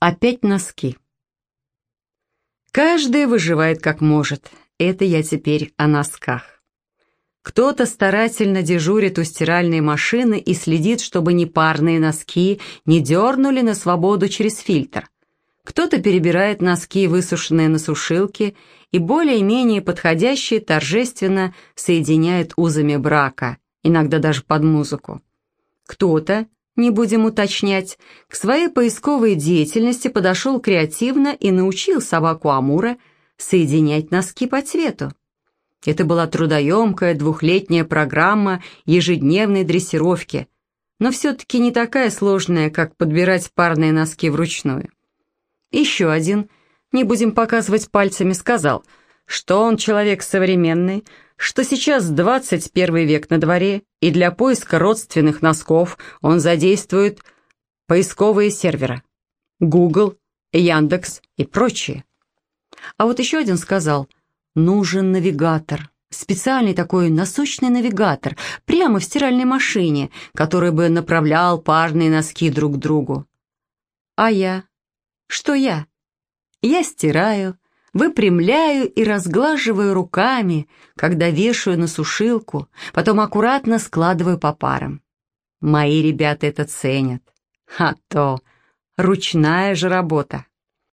Опять носки. Каждый выживает как может. Это я теперь о носках. Кто-то старательно дежурит у стиральной машины и следит, чтобы непарные носки не дернули на свободу через фильтр. Кто-то перебирает носки, высушенные на сушилке, и более-менее подходящие торжественно соединяет узами брака, иногда даже под музыку. Кто-то не будем уточнять, к своей поисковой деятельности подошел креативно и научил собаку Амура соединять носки по цвету. Это была трудоемкая двухлетняя программа ежедневной дрессировки, но все-таки не такая сложная, как подбирать парные носки вручную. Еще один, не будем показывать пальцами, сказал, что он человек современный, что сейчас 21 век на дворе, и для поиска родственных носков он задействует поисковые серверы. Google, Яндекс и прочие. А вот еще один сказал, нужен навигатор. Специальный такой носочный навигатор, прямо в стиральной машине, который бы направлял парные носки друг к другу. А я? Что я? Я стираю, выпрямляю и разглаживаю руками, когда вешаю на сушилку, потом аккуратно складываю по парам. Мои ребята это ценят. А то ручная же работа.